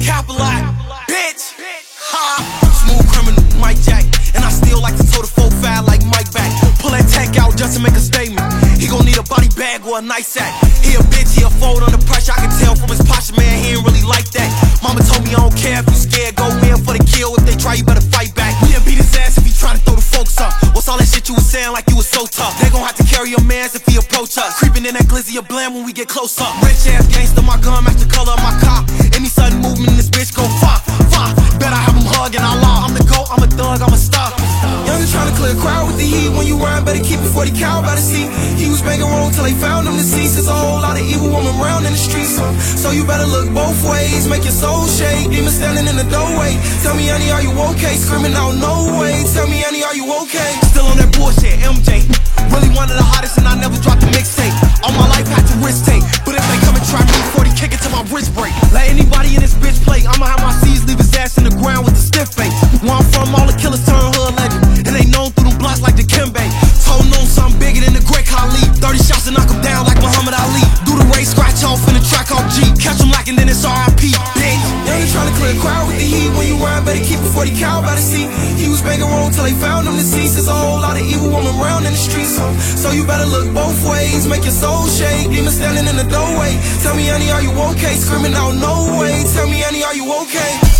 Capital, bitch. Ha. Smooth criminal, Mike Jack. And I still like to toe the 4-5 like Mike back. Pull that tech out just to make a statement. He gon' need a body bag or a nice sack. He a bitch, he a fold under pressure. I can tell from his posture, man, he ain't really like that. Mama told me I don't care if you scared. Go in for the kill. If they try, you better fight back. We done beat his ass if he tryna throw the folks up. What's all that shit you was saying like you was so tough? They gon' have to carry your mans if he approach us. Creeping in that glizzy of blam when we get close up. Rich ass gangster, my gun I have him hugging Allah. I'm the GOAT, I'm a thug, I'm a star. Young tryna clear a crowd with the heat. When you rhyme, better keep it 40 cal by the seat. He was banging wrong till they found him deceased. There's a whole lot of evil woman around in the streets. So, you better look both ways. Make your soul shake. Demon standing in the doorway. Tell me, honey, are you okay? Screaming out, no way. Tell me, honey, are you okay? Still on that bullshit, MJ. Really one of the hottest, and I never dropped a mixtape. All my life had to risk take. But if they come and try me, 40 kick it till my wrist break. Let anybody in this bitch play. I'ma have my C's leave his ass in the ground with a stiff face. Where I'm from, all the killers turn hood legend. And they known through the blocks like the Kimbe. Told known something bigger than the Great Khali. 30 shots to knock him down like Muhammad Ali. Do the race, scratch off in the track off G. Catch him lacking, then it's RIP. Bitch. You tryna clear a crowd with the heat. When you rhyme, better keep it 40 cal by the seat. He was banging wrong till they found him deceased. There's a whole lot of evil woman around in the streets. So, so you better look both ways. Make your soul shake. Demon standing in the doorway. Tell me, honey, are you okay? Screaming out, no way. Tell me, honey, are you okay?